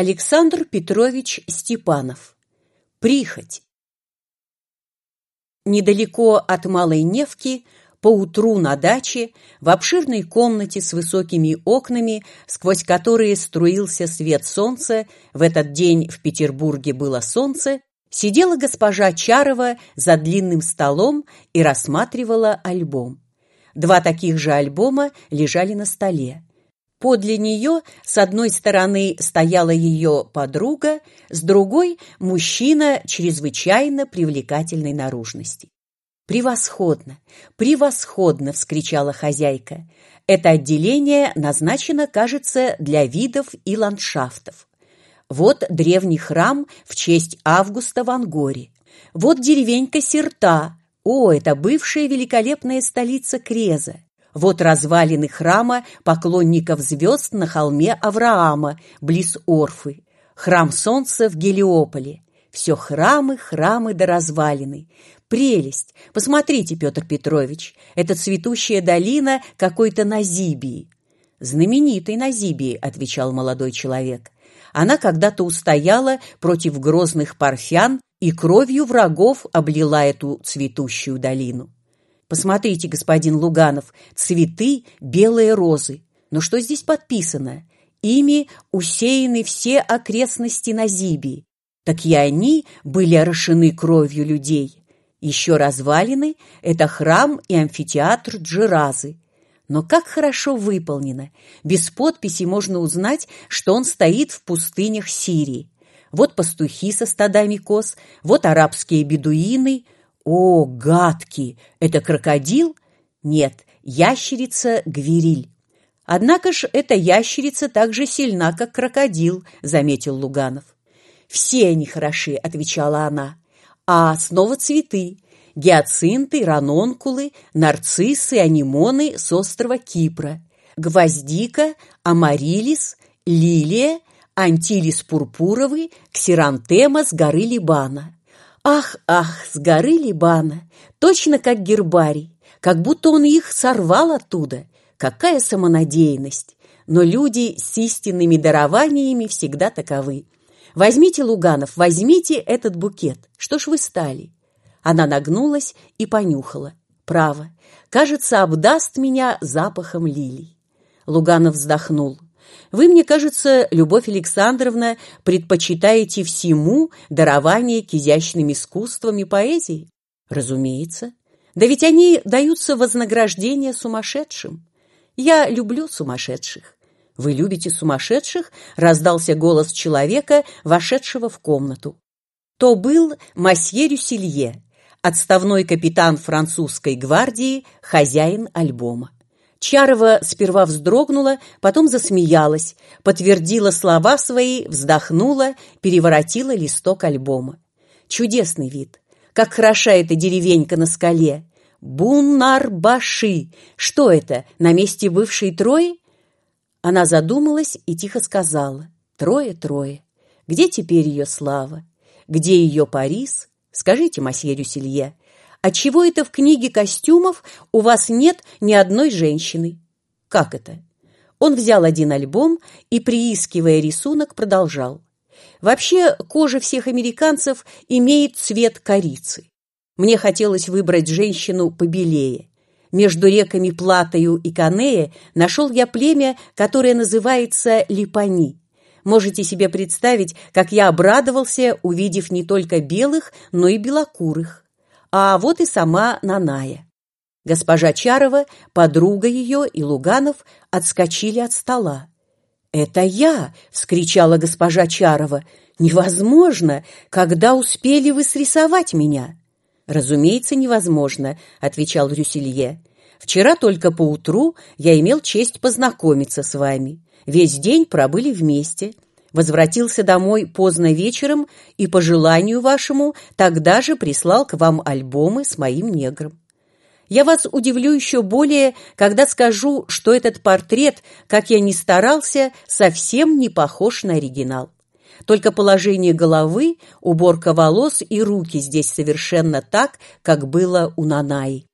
Александр Петрович Степанов. Прихоть. Недалеко от Малой Невки, поутру на даче, в обширной комнате с высокими окнами, сквозь которые струился свет солнца, в этот день в Петербурге было солнце, сидела госпожа Чарова за длинным столом и рассматривала альбом. Два таких же альбома лежали на столе. Подле нее с одной стороны стояла ее подруга, с другой – мужчина чрезвычайно привлекательной наружности. «Превосходно! Превосходно!» – вскричала хозяйка. «Это отделение назначено, кажется, для видов и ландшафтов. Вот древний храм в честь Августа в Ангоре. Вот деревенька Серта. О, это бывшая великолепная столица Креза. Вот развалины храма поклонников звезд на холме Авраама, близ Орфы. Храм солнца в Гелиополе. Все храмы, храмы да развалины. Прелесть! Посмотрите, Петр Петрович, это цветущая долина какой-то Назибии. Знаменитой Назибии, отвечал молодой человек. Она когда-то устояла против грозных парфян и кровью врагов облила эту цветущую долину. Посмотрите, господин Луганов, цветы, белые розы. Но что здесь подписано? Ими усеяны все окрестности Назибии. Так и они были орошены кровью людей. Еще развалины – это храм и амфитеатр Джиразы. Но как хорошо выполнено. Без подписи можно узнать, что он стоит в пустынях Сирии. Вот пастухи со стадами коз, вот арабские бедуины – о, гадкий! Это крокодил? Нет, ящерица-гвириль. Однако ж эта ящерица так же сильна, как крокодил, заметил Луганов. Все они хороши, отвечала она. А снова цветы. Гиацинты, ранонкулы, нарциссы, анимоны с острова Кипра. Гвоздика, амарилис, лилия, антилис пурпуровый, ксерантема с горы Либана. Ах, ах, с горы Либана, точно как гербарий, как будто он их сорвал оттуда. Какая самонадеянность! Но люди с истинными дарованиями всегда таковы. Возьмите, Луганов, возьмите этот букет. Что ж вы стали? Она нагнулась и понюхала. Право, кажется, обдаст меня запахом лилий. Луганов вздохнул. Вы, мне кажется, Любовь Александровна, предпочитаете всему дарование к изящным искусствам и поэзии? Разумеется. Да ведь они даются вознаграждение сумасшедшим. Я люблю сумасшедших. Вы любите сумасшедших? Раздался голос человека, вошедшего в комнату. То был масье Рюселье, отставной капитан французской гвардии, хозяин альбома. Чарова сперва вздрогнула, потом засмеялась, подтвердила слова свои, вздохнула, переворотила листок альбома. Чудесный вид. Как хороша эта деревенька на скале. Бунарбаши. Что это, на месте бывшей Трои? Она задумалась и тихо сказала. Трое-трое. Где теперь ее слава? Где ее Парис? Скажите, масье Рюселье, Отчего это в книге костюмов у вас нет ни одной женщины? Как это? Он взял один альбом и, приискивая рисунок, продолжал. Вообще, кожа всех американцев имеет цвет корицы. Мне хотелось выбрать женщину побелее. Между реками Платою и Канея нашел я племя, которое называется Липани. Можете себе представить, как я обрадовался, увидев не только белых, но и белокурых а вот и сама Наная. Госпожа Чарова, подруга ее и Луганов отскочили от стола. «Это я!» — вскричала госпожа Чарова. «Невозможно! Когда успели вы срисовать меня?» «Разумеется, невозможно», — отвечал Рюселье. «Вчера только поутру я имел честь познакомиться с вами. Весь день пробыли вместе возвратился домой поздно вечером и по желанию вашему тогда же прислал к вам альбомы с моим негром. Я вас удивлю еще более, когда скажу, что этот портрет, как я ни старался, совсем не похож на оригинал. Только положение головы, уборка волос и руки здесь совершенно так, как было у Нанаи.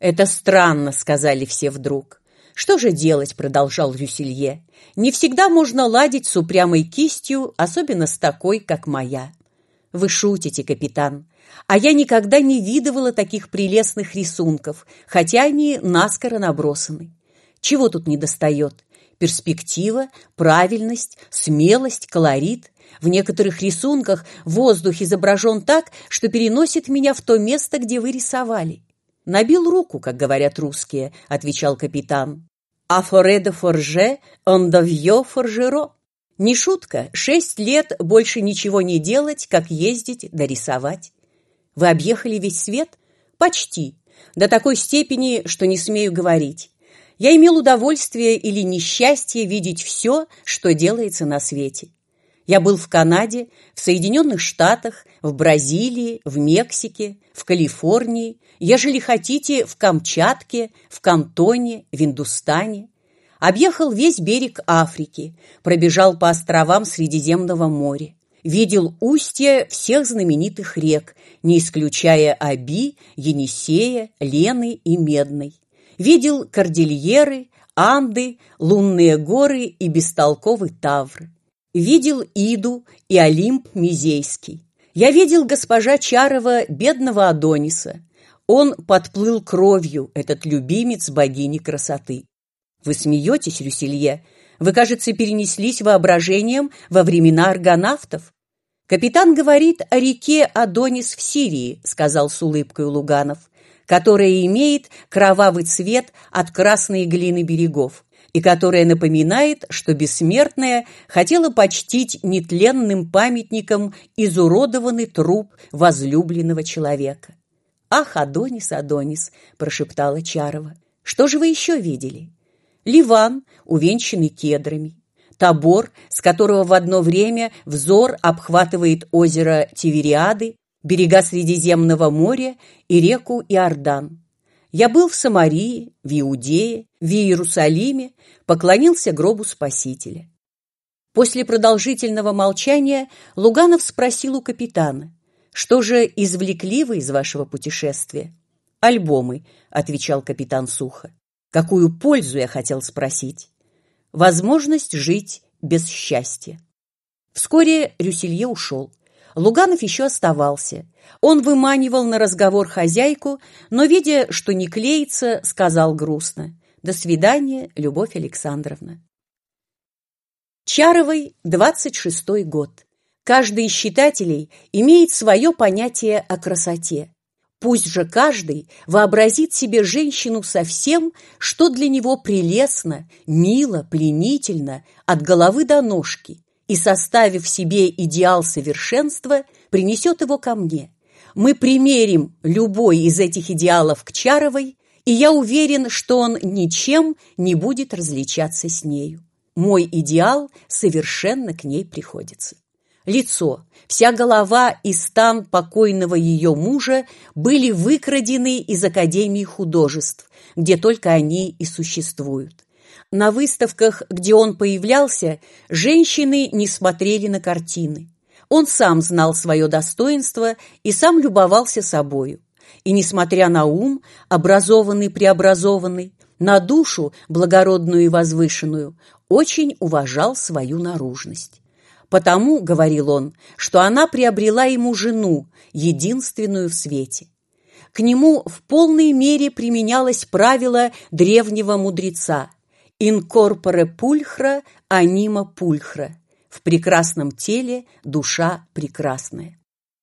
«Это странно», — сказали все вдруг. «Что же делать?» — продолжал Рюселье. «Не всегда можно ладить с упрямой кистью, особенно с такой, как моя». «Вы шутите, капитан. А я никогда не видывала таких прелестных рисунков, хотя они наскоро набросаны. Чего тут недостает? Перспектива, правильность, смелость, колорит. В некоторых рисунках воздух изображен так, что переносит меня в то место, где вы рисовали. «Набил руку, как говорят русские», — отвечал капитан. «А форе де форже, он давье форжеро». Не шутка, шесть лет больше ничего не делать, как ездить да рисовать. Вы объехали весь свет? Почти. До такой степени, что не смею говорить. Я имел удовольствие или несчастье видеть все, что делается на свете. Я был в Канаде, в Соединенных Штатах, в Бразилии, в Мексике, в Калифорнии, ежели хотите, в Камчатке, в Кантоне, в Индустане. Объехал весь берег Африки, пробежал по островам Средиземного моря. Видел устья всех знаменитых рек, не исключая Аби, Енисея, Лены и Медной. Видел кордильеры, Анды, лунные горы и бестолковый Тавр. Видел Иду и Олимп Мизейский. Я видел госпожа Чарова бедного Адониса. Он подплыл кровью, этот любимец богини красоты. Вы смеетесь, Рюселье? Вы, кажется, перенеслись воображением во времена аргонавтов. Капитан говорит о реке Адонис в Сирии, сказал с улыбкой Луганов, которая имеет кровавый цвет от красной глины берегов и которая напоминает, что бессмертная хотела почтить нетленным памятником изуродованный труп возлюбленного человека. «Ах, Адонис, Адонис!» – прошептала Чарова. «Что же вы еще видели?» Ливан, увенчанный кедрами, Табор, с которого в одно время взор обхватывает озеро Тивериады, берега Средиземного моря и реку Иордан. Я был в Самарии, в Иудее, в Иерусалиме, поклонился гробу Спасителя. После продолжительного молчания Луганов спросил у капитана, «Что же извлекли вы из вашего путешествия?» «Альбомы», — отвечал капитан сухо. «Какую пользу я хотел спросить?» «Возможность жить без счастья». Вскоре Рюселье ушел. Луганов еще оставался. Он выманивал на разговор хозяйку, но, видя, что не клеится, сказал грустно. «До свидания, Любовь Александровна». Чаровой, 26 год. Каждый из читателей имеет свое понятие о красоте. Пусть же каждый вообразит себе женщину со всем, что для него прелестно, мило, пленительно, от головы до ножки, и, составив себе идеал совершенства, принесет его ко мне. Мы примерим любой из этих идеалов к Чаровой, и я уверен, что он ничем не будет различаться с нею. Мой идеал совершенно к ней приходится. Лицо, вся голова и стан покойного ее мужа были выкрадены из Академии художеств, где только они и существуют. На выставках, где он появлялся, женщины не смотрели на картины. Он сам знал свое достоинство и сам любовался собою. И, несмотря на ум, образованный, преобразованный, на душу, благородную и возвышенную, очень уважал свою наружность. Потому, говорил он, что она приобрела ему жену, единственную в свете. К нему в полной мере применялось правило древнего мудреца – Инкорпоре пульхра, анима пульхра. В прекрасном теле душа прекрасная.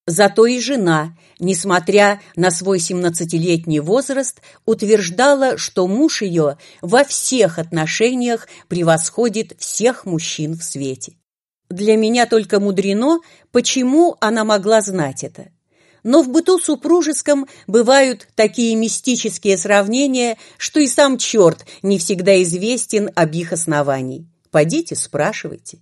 Зато и жена, несмотря на свой семнадцатилетний возраст, утверждала, что муж ее во всех отношениях превосходит всех мужчин в свете. Для меня только мудрено, почему она могла знать это но в быту супружеском бывают такие мистические сравнения, что и сам черт не всегда известен об их основании. Подите, спрашивайте.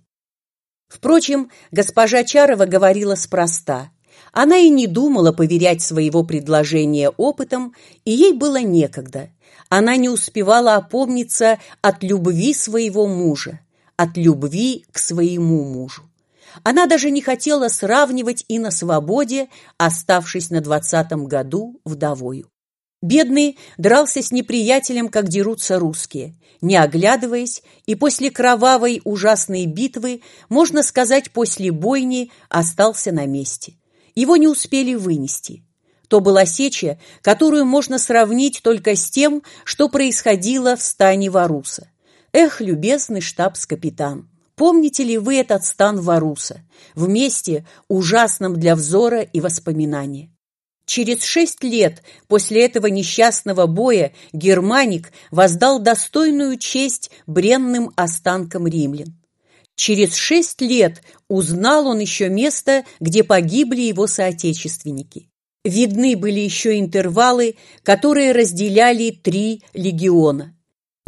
Впрочем, госпожа Чарова говорила спроста. Она и не думала поверять своего предложения опытом, и ей было некогда. Она не успевала опомниться от любви своего мужа, от любви к своему мужу. Она даже не хотела сравнивать и на свободе, оставшись на двадцатом году вдовою. Бедный дрался с неприятелем, как дерутся русские, не оглядываясь, и после кровавой ужасной битвы, можно сказать, после бойни, остался на месте. Его не успели вынести. То была сеча, которую можно сравнить только с тем, что происходило в стане Варуса. Эх, любезный штабс-капитан, помните ли вы этот стан Варуса, вместе ужасном для взора и воспоминания? Через шесть лет после этого несчастного боя Германик воздал достойную честь бренным останкам римлян. Через шесть лет узнал он еще место, где погибли его соотечественники. Видны были еще интервалы, которые разделяли три легиона.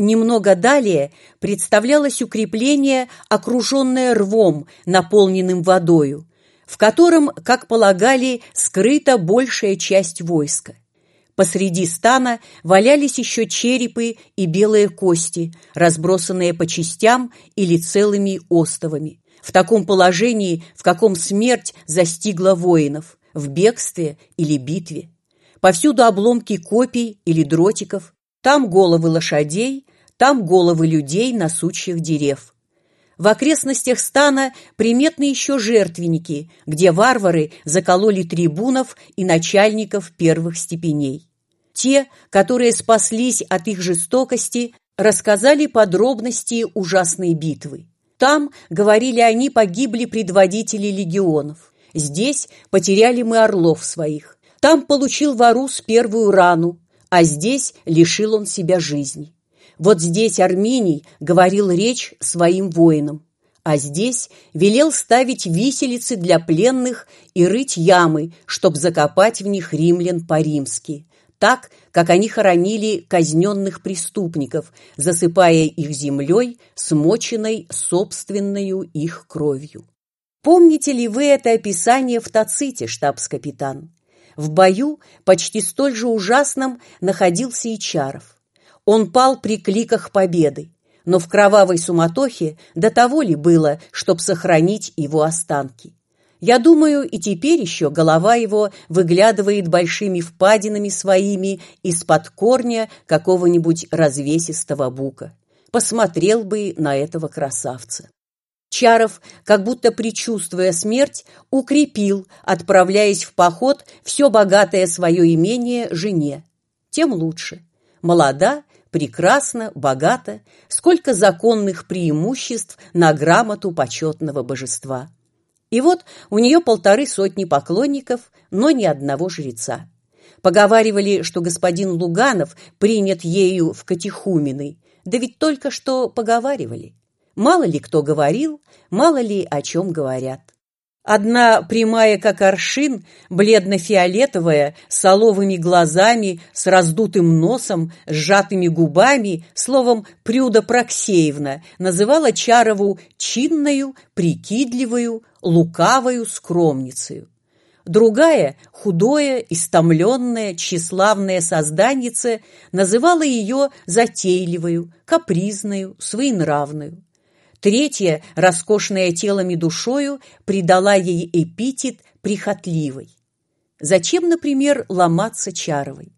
Немного далее представлялось укрепление, окруженное рвом, наполненным водою, в котором, как полагали, скрыта большая часть войска. Посреди стана валялись еще черепы и белые кости, разбросанные по частям или целыми остовами. В таком положении, в каком смерть застигла воинов, в бегстве или битве. Повсюду обломки копий или дротиков, там головы лошадей, там головы людей на сучьях дерев. В окрестностях стана приметны еще жертвенники, где варвары закололи трибунов и начальников первых степеней. Те, которые спаслись от их жестокости, рассказали подробности ужасной битвы. Там, говорили они, погибли предводители легионов. Здесь потеряли мы орлов своих. Там получил Варус первую рану, а здесь лишил он себя жизни. Вот здесь Армений говорил речь своим воинам, а здесь велел ставить виселицы для пленных и рыть ямы, чтоб закопать в них римлян по-римски, так, как они хоронили казненных преступников, засыпая их землей, смоченной собственною их кровью. Помните ли вы это описание в Таците, штабс-капитан? В бою, почти столь же ужасном, находился и Чаров. Он пал при кликах победы, но в кровавой суматохе до того ли было, чтоб сохранить его останки? Я думаю, и теперь еще голова его выглядывает большими впадинами своими из-под корня какого-нибудь развесистого бука. Посмотрел бы на этого красавца. Чаров, как будто предчувствуя смерть, укрепил, отправляясь в поход, все богатое свое имение жене. Тем лучше. Молода прекрасно, богато, сколько законных преимуществ на грамоту почетного божества. И вот у нее полторы сотни поклонников, но ни одного жреца. Поговаривали, что господин Луганов принят ею в Катехумены, да ведь только что поговаривали. Мало ли кто говорил, мало ли о чем говорят. Одна прямая, как аршин, бледно-фиолетовая, с оловыми глазами, с раздутым носом, сжатыми губами, словом, Прюда Проксеевна, называла Чарову чинною, прикидливою, лукавою скромницею. Другая, худое, истомленное, тщеславное созданнице, называла ее затейливою, капризною, своенравную. Третья, роскошная телом и душою, придала ей эпитет прихотливой. Зачем, например, ломаться Чаровой?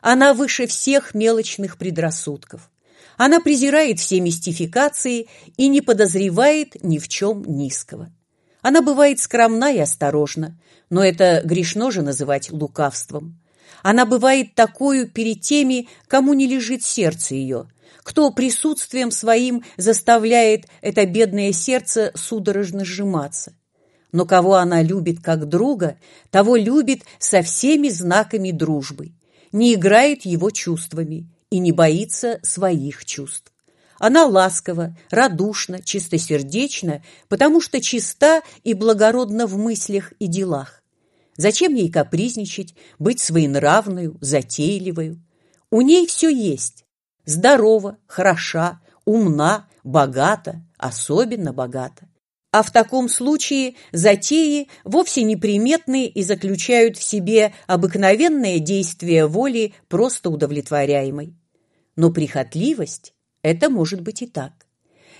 Она выше всех мелочных предрассудков. Она презирает все мистификации и не подозревает ни в чем низкого. Она бывает скромна и осторожна, но это грешно же называть лукавством. Она бывает такую перед теми, кому не лежит сердце ее, кто присутствием своим заставляет это бедное сердце судорожно сжиматься. Но кого она любит как друга, того любит со всеми знаками дружбы, не играет его чувствами и не боится своих чувств. Она ласкова, радушна, чистосердечна, потому что чиста и благородна в мыслях и делах. Зачем ей капризничать, быть своенравную, затейливою? У ней все есть, здорова, хороша, умна, богата, особенно богата. А в таком случае затеи вовсе неприметны и заключают в себе обыкновенное действие воли просто удовлетворяемой. Но прихотливость – это может быть и так.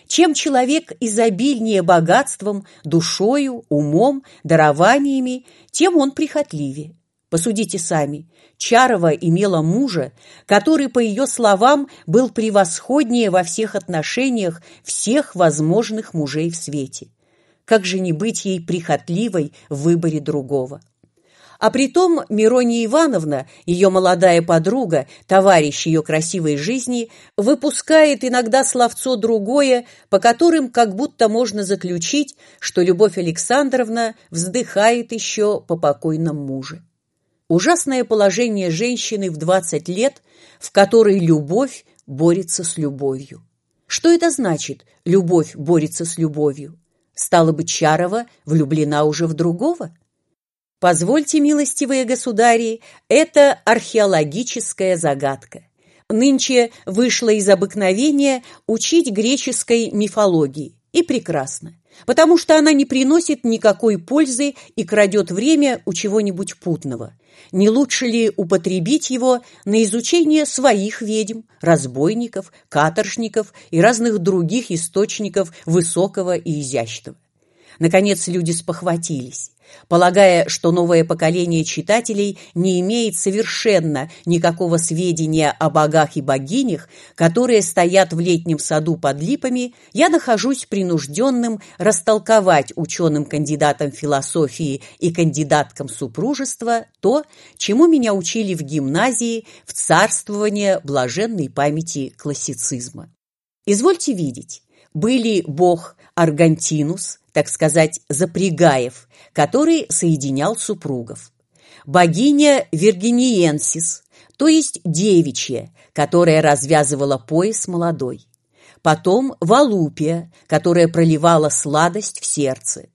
Чем человек изобильнее богатством, душою, умом, дарованиями, тем он прихотливее. Посудите сами. Чарова имела мужа, который, по ее словам, был превосходнее во всех отношениях всех возможных мужей в свете. Как же не быть ей прихотливой в выборе другого? А притом Мирония Ивановна, ее молодая подруга, товарищ ее красивой жизни, выпускает иногда словцо другое, по которым как будто можно заключить, что Любовь Александровна вздыхает еще по покойном муже. Ужасное положение женщины в 20 лет, в которой любовь борется с любовью. Что это значит «любовь борется с любовью»? Стало быть, Чарова влюблена уже в другого? Позвольте, милостивые государи, это археологическая загадка. Нынче вышло из обыкновения учить греческой мифологии. И прекрасно, потому что она не приносит никакой пользы и крадет время у чего-нибудь путного. Не лучше ли употребить его на изучение своих ведьм, разбойников, каторжников и разных других источников высокого и изящного? Наконец люди спохватились полагая, что новое поколение читателей не имеет совершенно никакого сведения о богах и богинях, которые стоят в летнем саду под липами, я нахожусь принужденным растолковать ученым-кандидатам философии и кандидаткам супружества то, чему меня учили в гимназии в царствование блаженной памяти классицизма. Извольте видеть, были бог Аргантинус, так сказать, Запрягаев, который соединял супругов. Богиня Виргиниенсис, то есть девичья, которая развязывала пояс молодой. Потом Валупия, которая проливала сладость в сердце.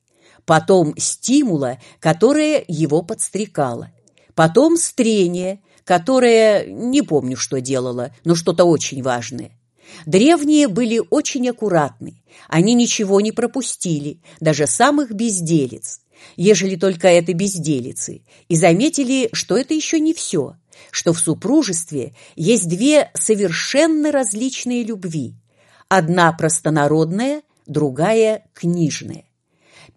Потом Стимула, которая его подстрекала. Потом Стрения, которая, не помню, что делала, но что-то очень важное. Древние были очень аккуратны, они ничего не пропустили, даже самых безделиц, ежели только это безделицы, и заметили, что это еще не все, что в супружестве есть две совершенно различные любви, одна простонародная, другая книжная.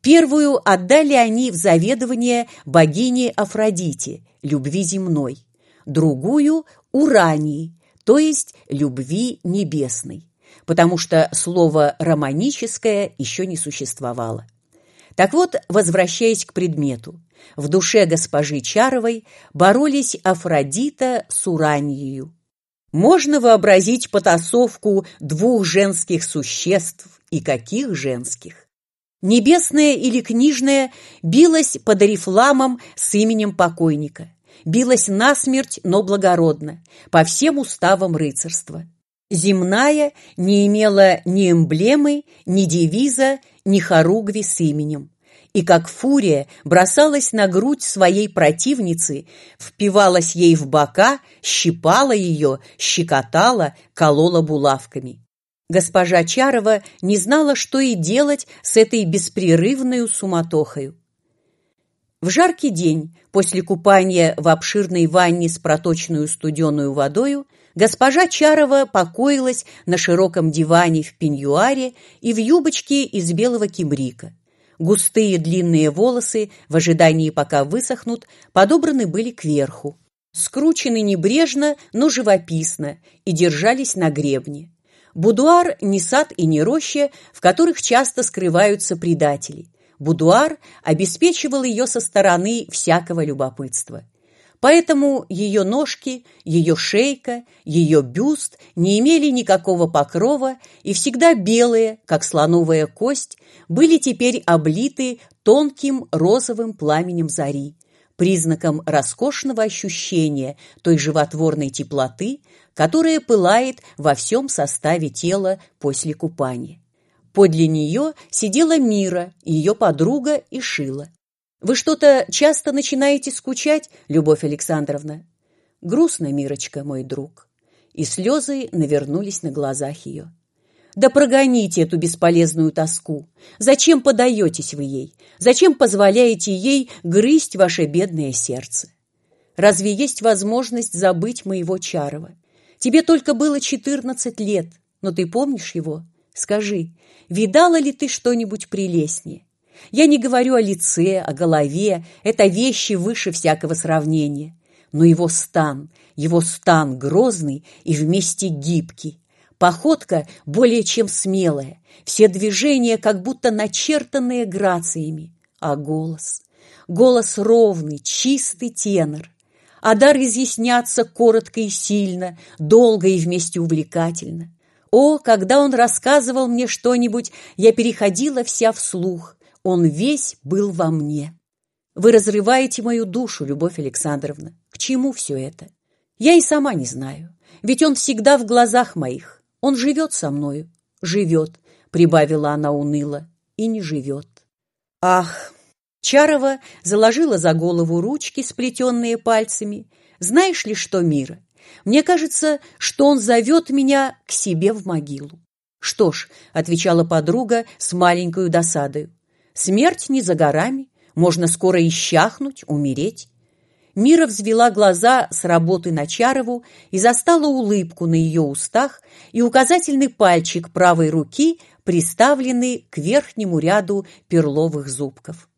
Первую отдали они в заведование богине Афродите, любви земной, другую – Урании, то есть любви небесной, потому что слово «романическое» еще не существовало. Так вот, возвращаясь к предмету, в душе госпожи Чаровой боролись Афродита с Уранией. Можно вообразить потасовку двух женских существ, и каких женских? Небесная или книжная билась под орифламом с именем покойника – билась насмерть, но благородно, по всем уставам рыцарства. Земная не имела ни эмблемы, ни девиза, ни хоругви с именем. И как фурия бросалась на грудь своей противницы, впивалась ей в бока, щипала ее, щекотала, колола булавками. Госпожа Чарова не знала, что и делать с этой беспрерывной суматохою. В жаркий день, после купания в обширной ванне с проточную студеную водою, госпожа Чарова покоилась на широком диване в пеньюаре и в юбочке из белого кимрика. Густые длинные волосы, в ожидании пока высохнут, подобраны были кверху. Скручены небрежно, но живописно и держались на гребне. Будуар не сад и не роща, в которых часто скрываются предатели – Будуар обеспечивал ее со стороны всякого любопытства. Поэтому ее ножки, ее шейка, ее бюст не имели никакого покрова и всегда белые, как слоновая кость, были теперь облиты тонким розовым пламенем зари, признаком роскошного ощущения той животворной теплоты, которая пылает во всем составе тела после купания. Подле нее сидела Мира, ее подруга, и шила. «Вы что-то часто начинаете скучать, Любовь Александровна?» «Грустно, Мирочка, мой друг». И слезы навернулись на глазах ее. «Да прогоните эту бесполезную тоску. Зачем подаетесь вы ей? Зачем позволяете ей грызть ваше бедное сердце? Разве есть возможность забыть моего Чарова? Тебе только было четырнадцать лет, но ты помнишь его?» Скажи, видала ли ты что-нибудь прелестнее? Я не говорю о лице, о голове, это вещи выше всякого сравнения. Но его стан, его стан грозный и вместе гибкий. Походка более чем смелая, все движения как будто начертанные грациями. А голос? Голос ровный, чистый тенор. А дар изъясняться коротко и сильно, долго и вместе увлекательно. О, когда он рассказывал мне что-нибудь, я переходила вся вслух. Он весь был во мне. Вы разрываете мою душу, Любовь Александровна. К чему все это? Я и сама не знаю. Ведь он всегда в глазах моих. Он живет со мною. Живет, прибавила она уныло, и не живет. Ах! Чарова заложила за голову ручки, сплетенные пальцами. Знаешь ли что, Мира? Мне кажется, что он зовет меня к себе в могилу. Что ж, отвечала подруга с маленькой досадой. Смерть не за горами, можно скоро исчахнуть, умереть. Мира взвела глаза с работы на Чарову и застала улыбку на ее устах и указательный пальчик правой руки, приставленный к верхнему ряду перловых зубков.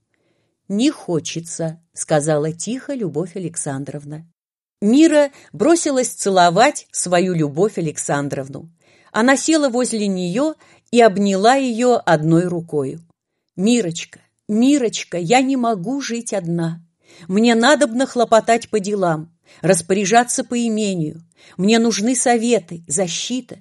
«Не хочется», — сказала тихо Любовь Александровна. Мира бросилась целовать свою Любовь Александровну. Она села возле нее и обняла ее одной рукой. «Мирочка, Мирочка, я не могу жить одна. Мне надобно хлопотать по делам, распоряжаться по имению. Мне нужны советы, защита.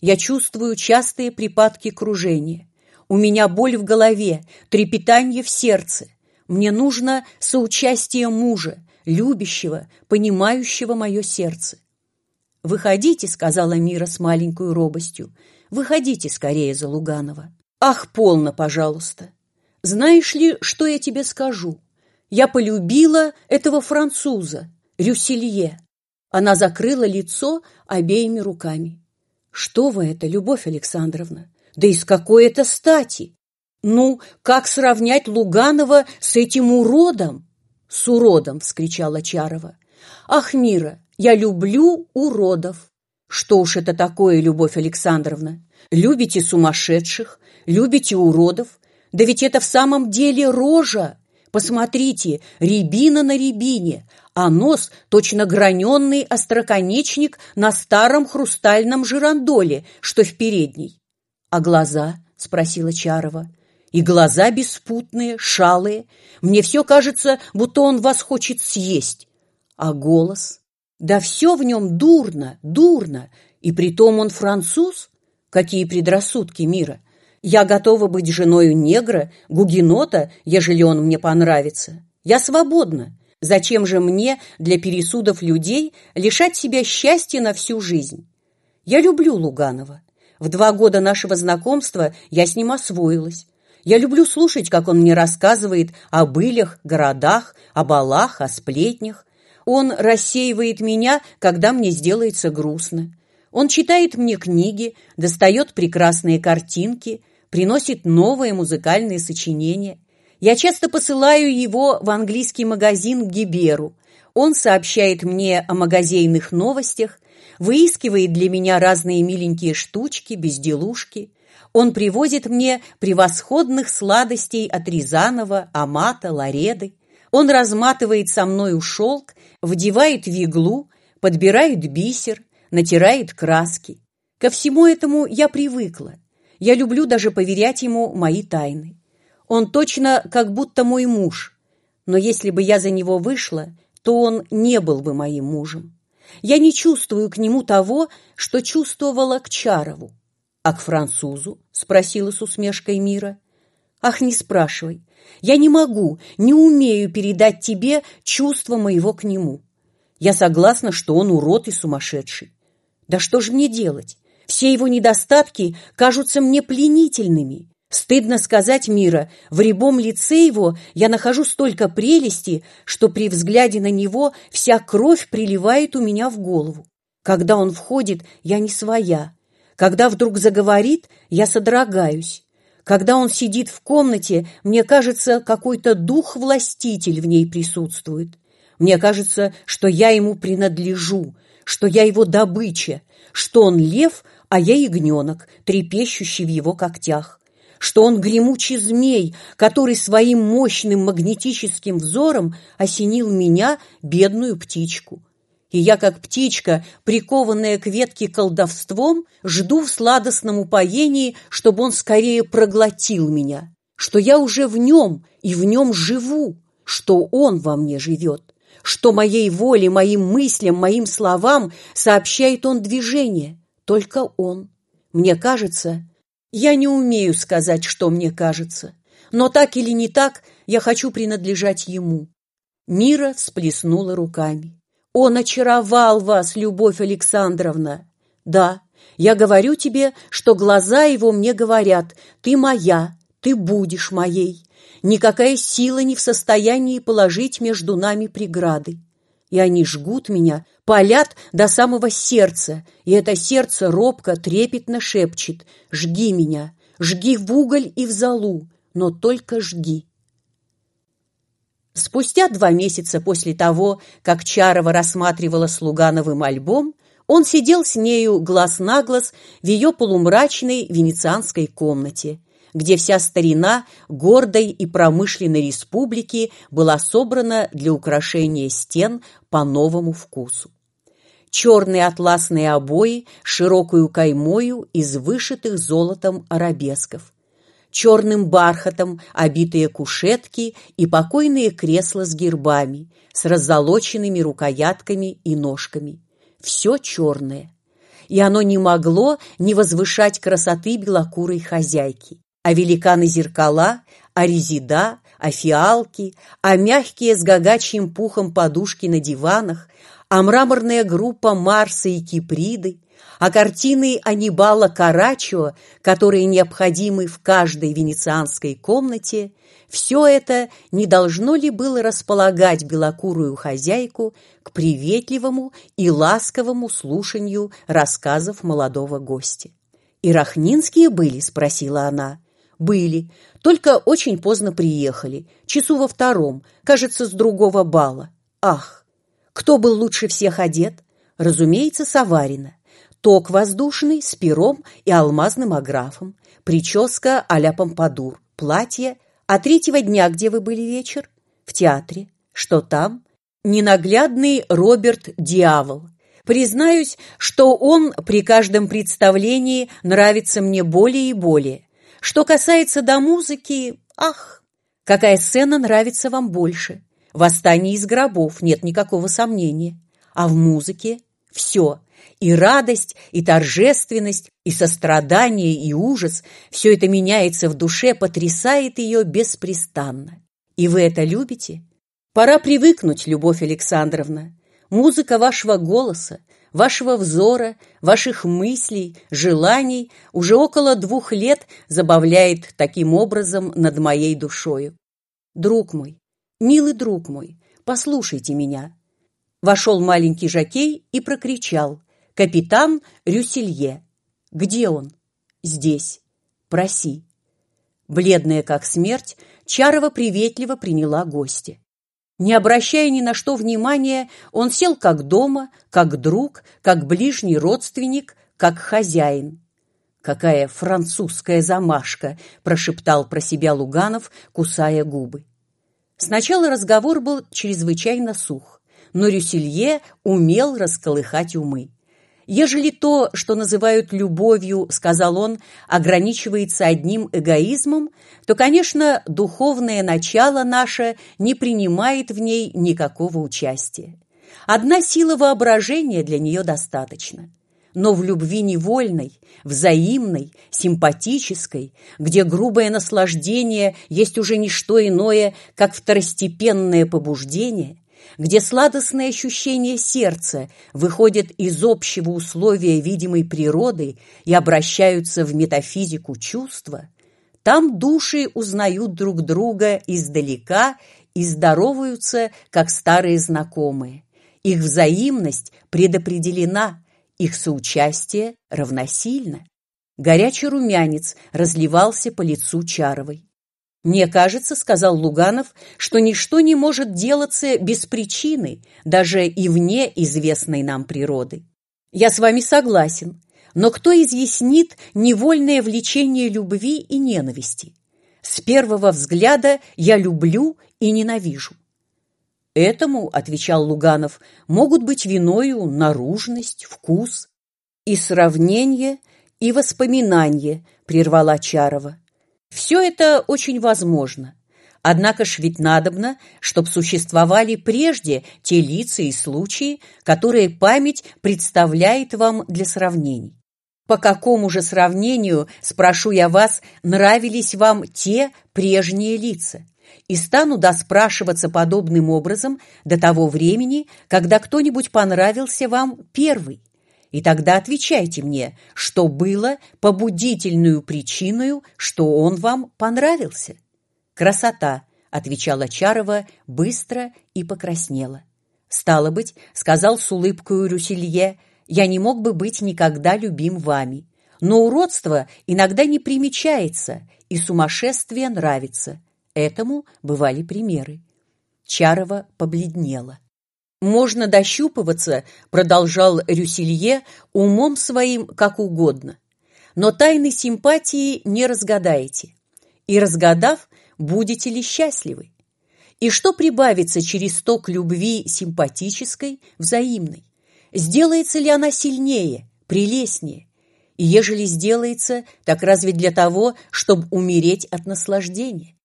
Я чувствую частые припадки кружения. У меня боль в голове, трепетание в сердце. Мне нужно соучастие мужа, любящего, понимающего мое сердце. «Выходите», — сказала Мира с маленькой робостью, — «выходите скорее за Луганова». «Ах, полно, пожалуйста! Знаешь ли, что я тебе скажу? Я полюбила этого француза, Рюселье». Она закрыла лицо обеими руками. «Что вы это, Любовь Александровна? Да из какой это стати? Ну, как сравнять Луганова с этим уродом?» «С уродом!» — вскричала Чарова. «Ах, Мира, я люблю уродов!» «Что уж это такое, Любовь Александровна? Любите сумасшедших, любите уродов? Да ведь это в самом деле рожа! Посмотрите, рябина на рябине, а нос точно граненный остроконечник на старом хрустальном жирандоле, что в передней. «А глаза?» — спросила Чарова и глаза беспутные, шалые. Мне все кажется, будто он вас хочет съесть. А голос? Да все в нем дурно, дурно. И притом он француз? Какие предрассудки мира! Я готова быть женою негра, гугенота, ежели он мне понравится. Я свободна. Зачем же мне для пересудов людей лишать себя счастья на всю жизнь? Я люблю Луганова. В два года нашего знакомства я с ним освоилась. Я люблю слушать, как он мне рассказывает о былях, городах, о балах, о сплетнях. Он рассеивает меня, когда мне сделается грустно. Он читает мне книги, достает прекрасные картинки, приносит новые музыкальные сочинения. Я часто посылаю его в английский магазин к Гиберу. Он сообщает мне о магазинных новостях, выискивает для меня разные миленькие штучки, безделушки – он привозит мне превосходных сладостей от Рязанова, Амата, Лареды. Он разматывает со мною шелк, вдевает в иглу, подбирает бисер, натирает краски. Ко всему этому я привыкла. Я люблю даже поверять ему мои тайны. Он точно как будто мой муж. Но если бы я за него вышла, то он не был бы моим мужем. Я не чувствую к нему того, что чувствовала к Чарову. «А к французу?» — спросила с усмешкой Мира. «Ах, не спрашивай. Я не могу, не умею передать тебе чувство моего к нему. Я согласна, что он урод и сумасшедший. Да что же мне делать? Все его недостатки кажутся мне пленительными. Стыдно сказать Мира, в рябом лице его я нахожу столько прелести, что при взгляде на него вся кровь приливает у меня в голову. Когда он входит, я не своя, когда вдруг заговорит, я содрогаюсь. Когда он сидит в комнате, мне кажется, какой-то дух-властитель в ней присутствует. Мне кажется, что я ему принадлежу, что я его добыча, что он лев, а я ягненок, трепещущий в его когтях, что он гремучий змей, который своим мощным магнетическим взором осенил меня, бедную птичку. И я, как птичка, прикованная к ветке колдовством, жду в сладостном упоении, чтобы он скорее проглотил меня, что я уже в нем и в нем живу, что он во мне живет, что моей воле, моим мыслям, моим словам сообщает он движение, только он. Мне кажется, я не умею сказать, что мне кажется, но так или не так я хочу принадлежать ему. Мира всплеснула руками. Он очаровал вас, Любовь Александровна. Да, я говорю тебе, что глаза его мне говорят, ты моя, ты будешь моей. Никакая сила не в состоянии положить между нами преграды. И они жгут меня, палят до самого сердца, и это сердце робко, трепетно шепчет «Жги меня, жги в уголь и в золу, но только жги». Спустя два месяца после того, как Чарова рассматривала Слугановым альбом, он сидел с нею глаз на глаз в ее полумрачной венецианской комнате, где вся старина гордой и промышленной республики была собрана для украшения стен по новому вкусу. Черные атласные обои широкую каймою из вышитых золотом арабесков, черным бархатом обитые кушетки и покойные кресла с гербами, с раззолоченными рукоятками и ножками. Все черное. И оно не могло не возвышать красоты белокурой хозяйки. А великаны зеркала, а резида, а фиалки, а мягкие с гагачьим пухом подушки на диванах, а мраморная группа Марса и Киприды, а картины Анибала Карачо, которые необходимы в каждой венецианской комнате, все это не должно ли было располагать белокурую хозяйку к приветливому и ласковому слушанию рассказов молодого гостя. «И рахнинские были?» – спросила она. «Были, только очень поздно приехали, часу во втором, кажется, с другого бала. Ах, кто был лучше всех одет? Разумеется, Саварина. Ток воздушный с пером и алмазным аграфом. Прическа а-ля помпадур. Платье. А третьего дня где вы были вечер? В театре. Что там? Ненаглядный Роберт Дьявол. Признаюсь, что он при каждом представлении нравится мне более и более. Что касается до музыки, ах, какая сцена нравится вам больше? Восстание из гробов, нет никакого сомнения. А в музыке все. И радость, и торжественность, и сострадание, и ужас – все это меняется в душе, потрясает ее беспрестанно. И вы это любите? Пора привыкнуть, Любовь Александровна. Музыка вашего голоса, вашего взора, ваших мыслей, желаний уже около двух лет забавляет таким образом над моей душою. Друг мой, «Милый друг мой, послушайте меня!» Вошел маленький жакей и прокричал. «Капитан Рюселье!» «Где он?» «Здесь. Проси». Бледная как смерть, Чарова приветливо приняла гостя. Не обращая ни на что внимания, он сел как дома, как друг, как ближний родственник, как хозяин. «Какая французская замашка!» – прошептал про себя Луганов, кусая губы. Сначала разговор был чрезвычайно сух, но Рюселье умел расколыхать умы. Ежели то, что называют любовью, сказал он, ограничивается одним эгоизмом, то, конечно, духовное начало наше не принимает в ней никакого участия. Одна сила воображения для нее достаточно но в любви невольной, взаимной, симпатической, где грубое наслаждение есть уже не что иное, как второстепенное побуждение, где сладостные ощущения сердца выходят из общего условия видимой природы и обращаются в метафизику чувства, там души узнают друг друга издалека и здороваются, как старые знакомые. Их взаимность предопределена – их соучастие равносильно. Горячий румянец разливался по лицу Чаровой. «Мне кажется, — сказал Луганов, — что ничто не может делаться без причины, даже и вне известной нам природы. Я с вами согласен. Но кто изъяснит невольное влечение любви и ненависти? С первого взгляда я люблю и ненавижу. Этому, отвечал Луганов, могут быть виною наружность, вкус и сравнение, и воспоминание, прервала Чарова. Все это очень возможно. Однако ж ведь надобно, чтоб существовали прежде те лица и случаи, которые память представляет вам для сравнений. По какому же сравнению, спрошу я вас, нравились вам те прежние лица? И стану доспрашиваться подобным образом до того времени, когда кто-нибудь понравился вам первый. И тогда отвечайте мне, что было побудительную причиной, что он вам понравился. Красота, отвечала Чарова быстро и покраснела. Стало быть, сказал с улыбкой Рюселье, я не мог бы быть никогда любим вами. Но уродство иногда не примечается, и сумасшествие нравится. Этому бывали примеры. Чарова побледнела. «Можно дощупываться», — продолжал Рюселье, «умом своим как угодно. Но тайны симпатии не разгадаете. И разгадав, будете ли счастливы? И что прибавится через ток любви симпатической, взаимной? Сделается ли она сильнее, прелестнее? И ежели сделается, так разве для того, чтобы умереть от наслаждения?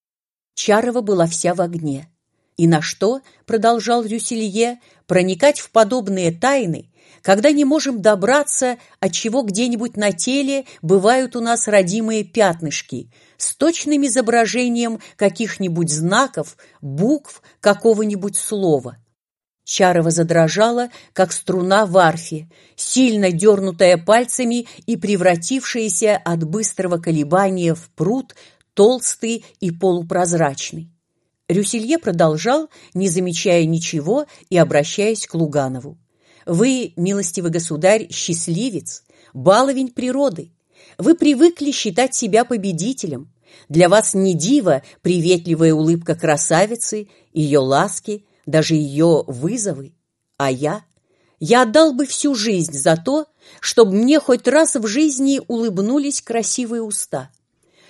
Чарова была вся в огне. И на что, продолжал Рюселье, проникать в подобные тайны, когда не можем добраться, от чего где-нибудь на теле бывают у нас родимые пятнышки с точным изображением каких-нибудь знаков, букв, какого-нибудь слова. Чарова задрожала, как струна в арфе, сильно дернутая пальцами и превратившаяся от быстрого колебания в пруд толстый и полупрозрачный. Рюселье продолжал, не замечая ничего и обращаясь к Луганову. «Вы, милостивый государь, счастливец, баловень природы. Вы привыкли считать себя победителем. Для вас не диво приветливая улыбка красавицы, ее ласки, даже ее вызовы. А я? Я отдал бы всю жизнь за то, чтобы мне хоть раз в жизни улыбнулись красивые уста.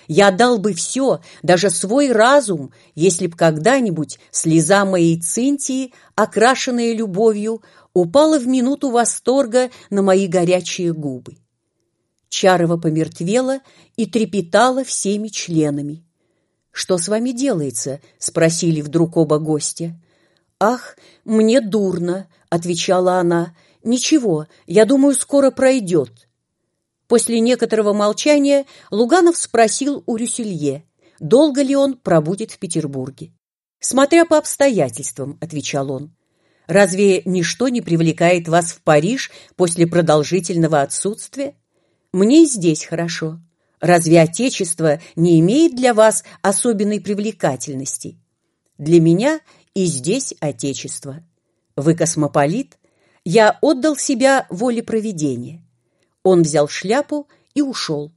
Я дал бы все, даже свой разум, если б когда-нибудь слеза моей Цинтии, окрашенная любовью, упала в минуту восторга на мои горячие губы. Чарова помертвела и трепетала всеми членами. «Что с вами делается?» — спросили вдруг оба гостя. «Ах, мне дурно», — отвечала она. «Ничего, я думаю, скоро пройдет». После некоторого молчания Луганов спросил у Рюселье, долго ли он пробудет в Петербурге. «Смотря по обстоятельствам», — отвечал он. «Разве ничто не привлекает вас в Париж после продолжительного отсутствия? Мне и здесь хорошо. Разве Отечество не имеет для вас особенной привлекательности? Для меня и здесь Отечество. Вы космополит, я отдал себя воле провидения. Он взял шляпу и ушел.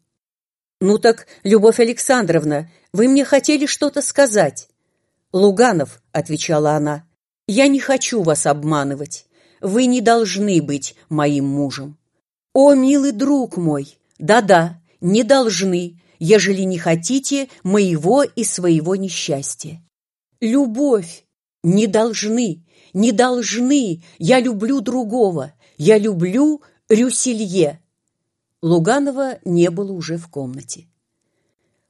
«Ну так, Любовь Александровна, вы мне хотели что-то сказать?» «Луганов», — отвечала она, — «я не хочу вас обманывать. Вы не должны быть моим мужем». «О, милый друг мой! Да-да, не должны, ежели не хотите моего и своего несчастья». «Любовь! Не должны, не должны! Я люблю другого! Я люблю Рюселье!» Луганова не было уже в комнате.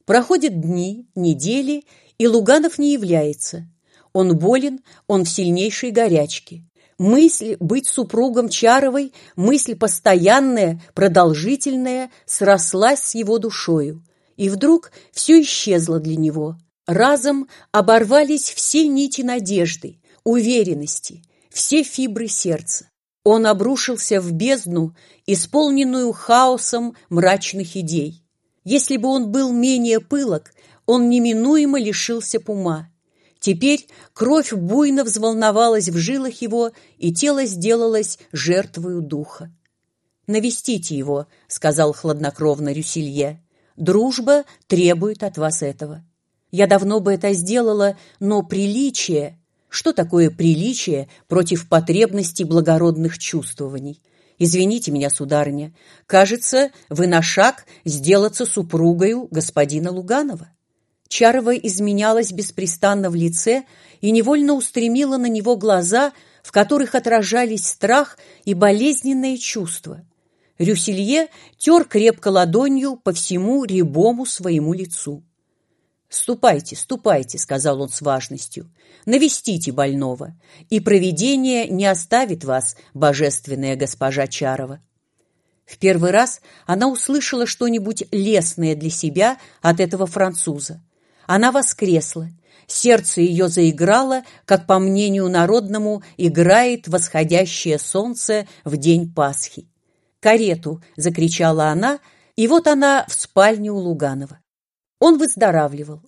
Проходят дни, недели, и Луганов не является. Он болен, он в сильнейшей горячке. Мысль быть супругом Чаровой, мысль постоянная, продолжительная, срослась с его душою. И вдруг все исчезло для него. Разом оборвались все нити надежды, уверенности, все фибры сердца. Он обрушился в бездну, исполненную хаосом мрачных идей. Если бы он был менее пылок, он неминуемо лишился пума. Теперь кровь буйно взволновалась в жилах его, и тело сделалось жертвою духа. «Навестите его», — сказал хладнокровно Рюсилье. «Дружба требует от вас этого. Я давно бы это сделала, но приличие...» Что такое приличие против потребностей благородных чувствований? Извините меня, сударыня, кажется, вы на шаг сделаться супругою господина Луганова. Чарова изменялась беспрестанно в лице и невольно устремила на него глаза, в которых отражались страх и болезненное чувство. Рюселье тер крепко ладонью по всему рябому своему лицу. «Ступайте, ступайте», — сказал он с важностью, — «навестите больного, и провидение не оставит вас, божественная госпожа Чарова». В первый раз она услышала что-нибудь лесное для себя от этого француза. Она воскресла, сердце ее заиграло, как, по мнению народному, играет восходящее солнце в день Пасхи. «Карету!» — закричала она, и вот она в спальне у Луганова. Он выздоравливал.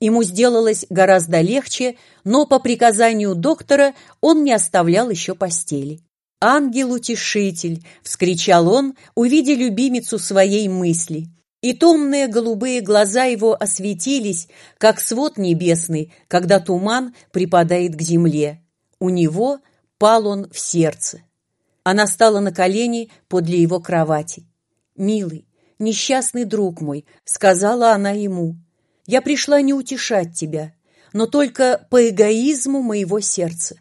Ему сделалось гораздо легче, но по приказанию доктора он не оставлял еще постели. «Ангел-утешитель!» — вскричал он, увидя любимицу своей мысли. И томные голубые глаза его осветились, как свод небесный, когда туман припадает к земле. У него пал он в сердце. Она стала на колени подле его кровати. «Милый, несчастный друг мой», — сказала она ему, — «я пришла не утешать тебя, но только по эгоизму моего сердца.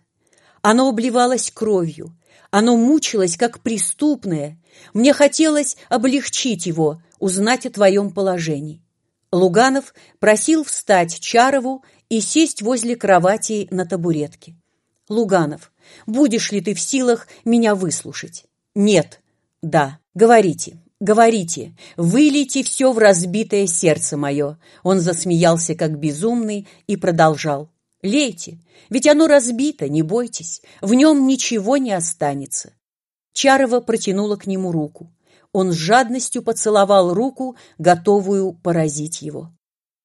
Оно обливалось кровью, оно мучилось, как преступное. Мне хотелось облегчить его, узнать о твоем положении». Луганов просил встать Чарову и сесть возле кровати на табуретке. «Луганов, будешь ли ты в силах меня выслушать?» «Нет». «Да». «Говорите, говорите, вылейте все в разбитое сердце мое». Он засмеялся, как безумный, и продолжал. «Лейте, ведь оно разбито, не бойтесь, в нем ничего не останется». Чарова протянула к нему руку. Он с жадностью поцеловал руку, готовую поразить его.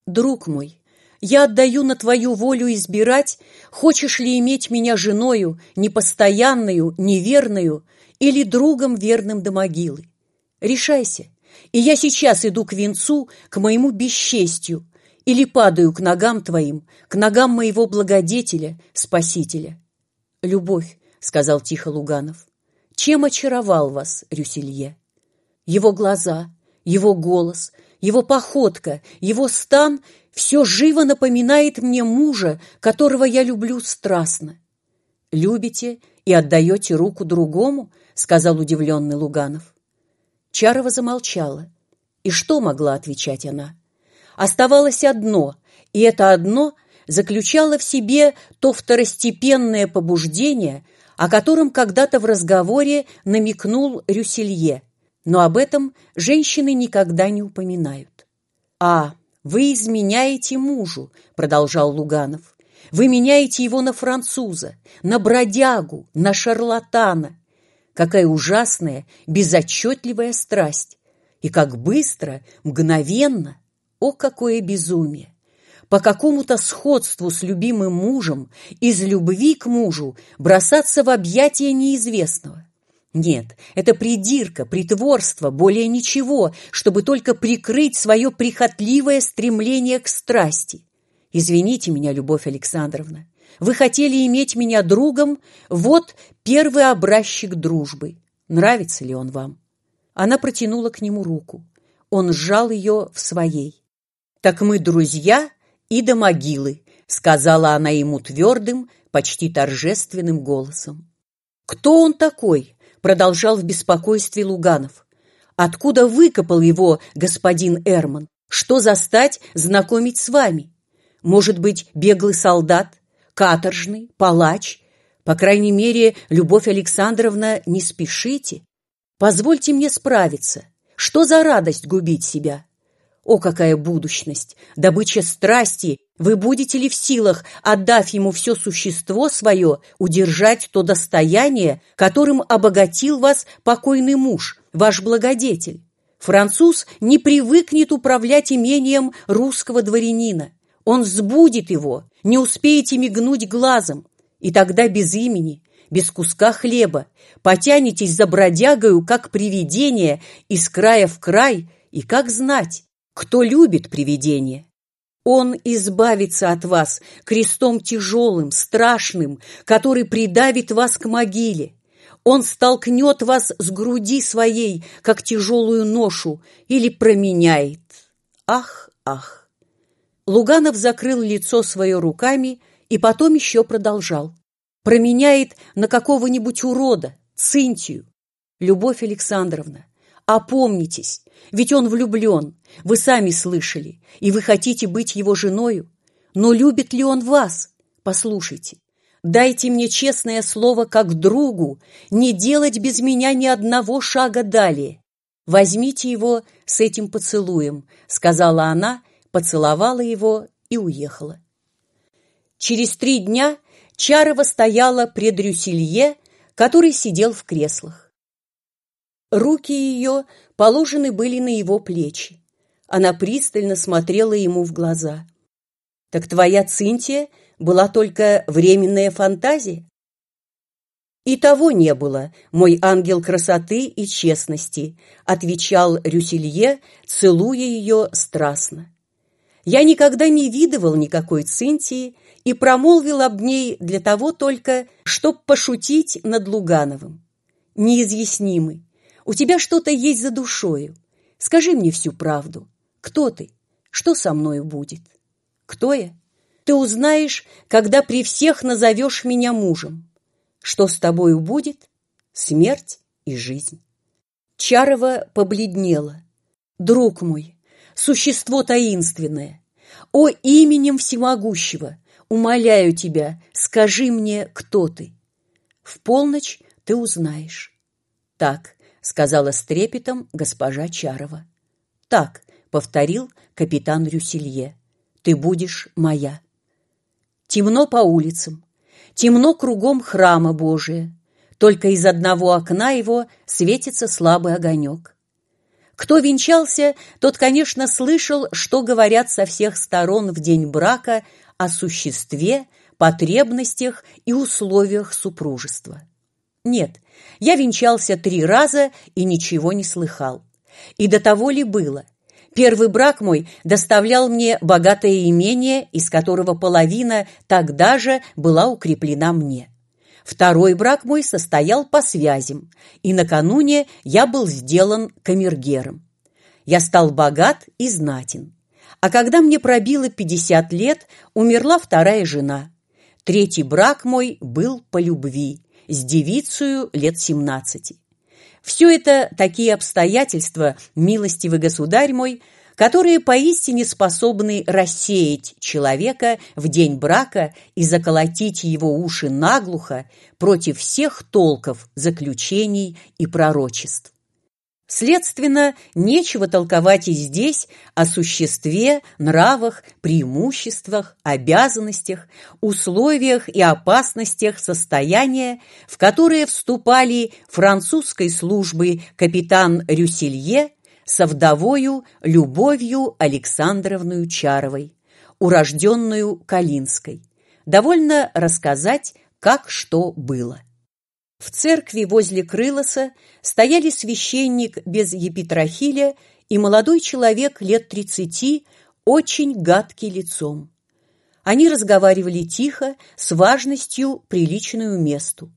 «Друг мой, я отдаю на твою волю избирать, хочешь ли иметь меня женою, непостоянную, неверную, или другом верным до могилы. Решайся, и я сейчас иду к венцу, к моему бесчестью, или падаю к ногам твоим, к ногам моего благодетеля, спасителя. Любовь, — сказал тихо Луганов, — чем очаровал вас, Рюселье? Его глаза, его голос, его походка, его стан — все живо напоминает мне мужа, которого я люблю страстно. «Любите и отдаете руку другому?» — сказал удивленный Луганов. Чарова замолчала. И что могла отвечать она? Оставалось одно, и это одно заключало в себе то второстепенное побуждение, о котором когда-то в разговоре намекнул Рюселье, но об этом женщины никогда не упоминают. А «Вы изменяете мужу», — продолжал Луганов. «Вы меняете его на француза, на бродягу, на шарлатана. Какая ужасная, безотчетливая страсть! И как быстро, мгновенно! О, какое безумие! По какому-то сходству с любимым мужем, из любви к мужу бросаться в объятия неизвестного. Нет, это придирка, притворство, более ничего, чтобы только прикрыть свое прихотливое стремление к страсти. Извините меня, Любовь Александровна, вы хотели иметь меня другом, вот первый образчик дружбы. Нравится ли он вам? Она протянула к нему руку. Он сжал ее в своей. «Так мы друзья и до могилы», — сказала она ему твердым, почти торжественным голосом. «Кто он такой?» продолжал в беспокойстве Луганов. Откуда выкопал его господин Эрман? Что застать знакомить с вами? Может быть, беглый солдат, каторжный, палач? По крайней мере, Любовь Александровна, не спешите. Позвольте мне справиться. Что за радость губить себя? О, какая будущность! Добыча страсти! Вы будете ли в силах, отдав ему все существо свое, удержать то достояние, которым обогатил вас покойный муж, ваш благодетель? Француз не привыкнет управлять имением русского дворянина. Он сбудет его, не успеете мигнуть глазом, и тогда без имени, без куска хлеба, потянетесь за бродягою, как привидение, из края в край, и как знать, кто любит привидения. Он избавится от вас крестом тяжелым, страшным, который придавит вас к могиле. Он столкнет вас с груди своей, как тяжелую ношу, или променяет. Ах, ах! Луганов закрыл лицо свое руками и потом еще продолжал. Променяет на какого-нибудь урода, Цинтию. Любовь Александровна, опомнитесь, ведь он влюблен, вы сами слышали, и вы хотите быть его женою. Но любит ли он вас? Послушайте, Дайте мне честное слово как другу не делать без меня ни одного шага далее. Возьмите его с этим поцелуем, сказала она, поцеловала его и уехала. Через три дня Чарова стояла пред Рюсилье, который сидел в креслах. Руки ее положены были на его плечи. Она пристально смотрела ему в глаза. «Так твоя Цинтия была только временная фантазия? И того не было, мой ангел красоты и честности, отвечал Рюселье, целуя ее страстно. Я никогда не видывал никакой Цинтии и промолвил об ней для того только, чтоб пошутить над Лугановым. Неизъяснимый, у тебя что-то есть за душою. Скажи мне всю правду. Кто ты? Что со мною будет? Кто я? Ты узнаешь, когда при всех назовешь меня мужем. Что с тобою будет? Смерть и жизнь. Чарова побледнела. Друг мой, существо таинственное, о именем всемогущего, умоляю тебя, скажи мне, кто ты. В полночь ты узнаешь. Так, сказала с трепетом госпожа Чарова. Так, повторил капитан Рюселье, ты будешь моя. Темно по улицам, темно кругом храма Божия. Только из одного окна его светится слабый огонек. Кто венчался, тот, конечно, слышал, что говорят со всех сторон в день брака о существе, потребностях и условиях супружества. Нет, я венчался три раза и ничего не слыхал. И до того ли было – Первый брак мой доставлял мне богатое имение, из которого половина тогда же была укреплена мне. Второй брак мой состоял по связям, и накануне я был сделан камергером. Я стал богат и знатен. А когда мне пробило 50 лет, умерла вторая жена. Третий брак мой был по любви, с девицею лет 17. Все это такие обстоятельства, милостивый государь мой, которые поистине способны рассеять человека в день брака и заколотить его уши наглухо против всех толков, заключений и пророчеств. Следственно, нечего толковать и здесь о существе, нравах, преимуществах, обязанностях, условиях и опасностях состояния, в которые вступали французской службы капитан Рюселье со вдовою Любовью Александровной Чаровой, урожденную Калинской. Довольно рассказать, как что было. В церкви возле Крылоса стояли священник без епитрахиля и молодой человек лет тридцати, очень гадкий лицом. Они разговаривали тихо, с важностью, приличную месту.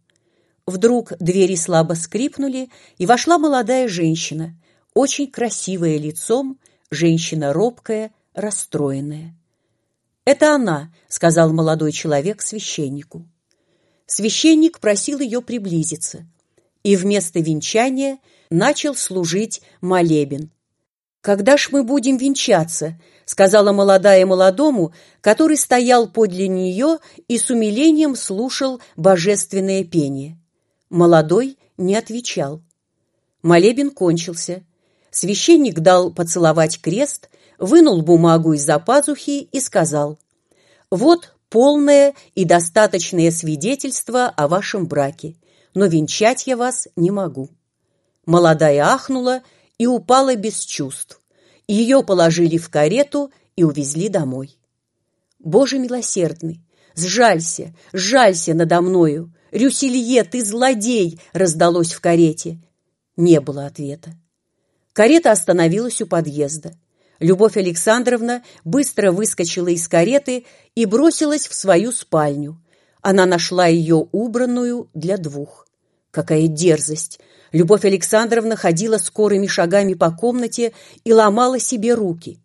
Вдруг двери слабо скрипнули, и вошла молодая женщина, очень красивая лицом, женщина робкая, расстроенная. «Это она», — сказал молодой человек священнику. Священник просил ее приблизиться и вместо венчания начал служить молебен. «Когда ж мы будем венчаться?» — сказала молодая молодому, который стоял подле нее и с умилением слушал божественное пение. Молодой не отвечал. Молебен кончился. Священник дал поцеловать крест, вынул бумагу из-за пазухи и сказал, «Вот полное и достаточное свидетельство о вашем браке, но венчать я вас не могу». Молодая ахнула и упала без чувств. Ее положили в карету и увезли домой. Боже милосердный, сжалься, сжалься надо мною. Рюселье, ты злодей, раздалось в карете. Не было ответа. Карета остановилась у подъезда. Любовь Александровна быстро выскочила из кареты и бросилась в свою спальню. Она нашла ее убранную для двух. Какая дерзость! Любовь Александровна ходила скорыми шагами по комнате и ломала себе руки.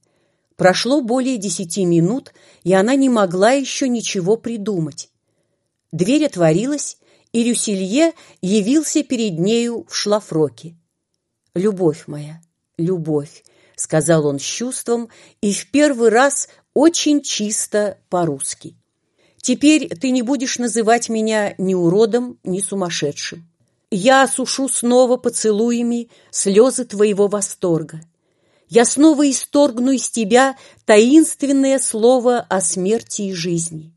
Прошло более десяти минут, и она не могла еще ничего придумать. Дверь отворилась, и Рюселье явился перед нею в шлафроке. «Любовь моя, любовь», — сказал он с чувством и в первый раз очень чисто по-русски. «Теперь ты не будешь называть меня ни уродом, ни сумасшедшим. Я осушу снова поцелуями слезы твоего восторга. Я снова исторгну из тебя таинственное слово о смерти и жизни.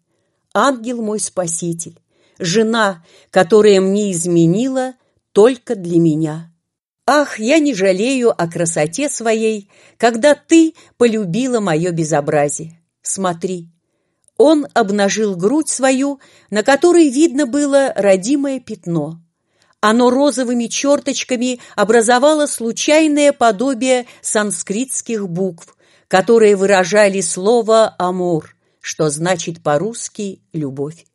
Ангел мой спаситель, жена, которая мне изменила только для меня. Ах, я не жалею о красоте своей, когда ты полюбила мое безобразие. Смотри. Он обнажил грудь свою, на которой видно было родимое пятно. Оно розовыми черточками образовало случайное подобие санскритских букв, которые выражали слово «амор», что значит по-русски «любовь».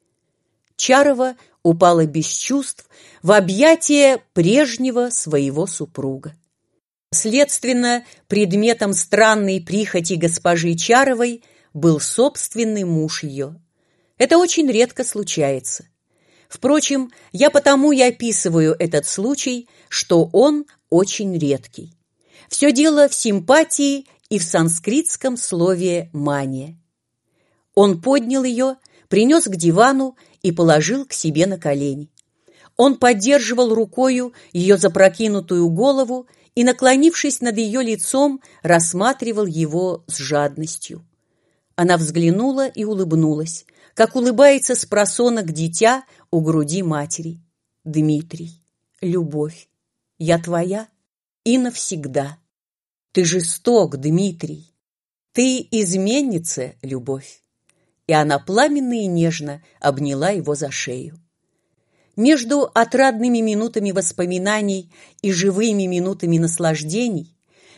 Чарова упала без чувств в объятия прежнего своего супруга. Следственно, предметом странной прихоти госпожи Чаровой был собственный муж ее. Это очень редко случается. Впрочем, я потому и описываю этот случай, что он очень редкий. Все дело в симпатии и в санскритском слове «мания». Он поднял ее, принес к дивану и положил к себе на колени. Он поддерживал рукою ее запрокинутую голову и, наклонившись над ее лицом, рассматривал его с жадностью. Она взглянула и улыбнулась, как улыбается с просонок дитя у груди матери. Дмитрий, любовь, я твоя и навсегда. Ты жесток, Дмитрий. Ты изменница, любовь. И она пламенно и нежно обняла его за шею. Между отрадными минутами воспоминаний и живыми минутами наслаждений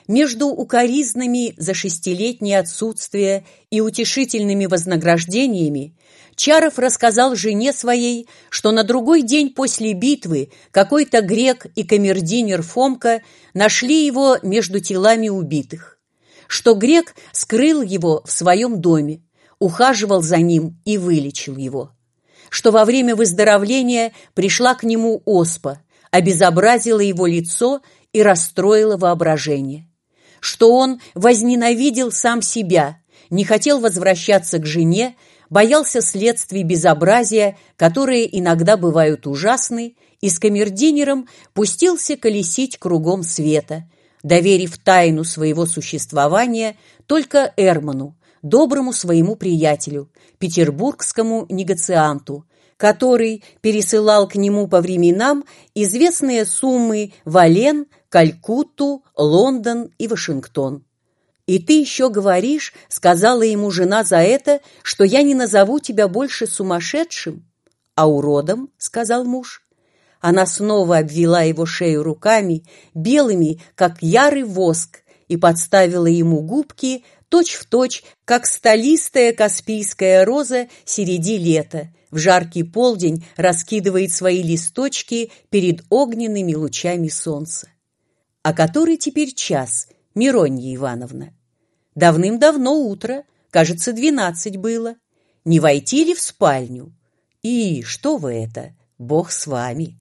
между укоризнами за шестилетнее отсутствие и утешительными вознаграждениями Чаров рассказал жене своей, что на другой день после битвы какой-то грек и камердинер Фомка нашли его между телами убитых, что грек скрыл его в своем доме, ухаживал за ним и вылечил его, что во время выздоровления пришла к нему оспа, обезобразила его лицо и расстроила воображение. Что он возненавидел сам себя, не хотел возвращаться к жене, боялся следствий безобразия, которые иногда бывают ужасны, и с камердинером пустился колесить кругом света, доверив тайну своего существования только Эрману, доброму своему приятелю, петербургскому негацианту, который пересылал к нему по временам известные суммы вален, Калькутту, Лондон и Вашингтон. «И ты еще говоришь, — сказала ему жена за это, — что я не назову тебя больше сумасшедшим, а уродом, — сказал муж. Она снова обвела его шею руками, белыми, как ярый воск, и подставила ему губки точь-в-точь, точь, как столистая каспийская роза середи лета, в жаркий полдень раскидывает свои листочки перед огненными лучами солнца. А который теперь час, Миронья Ивановна? Давным-давно утро, кажется, двенадцать было. Не войти ли в спальню? И что вы это? Бог с вами.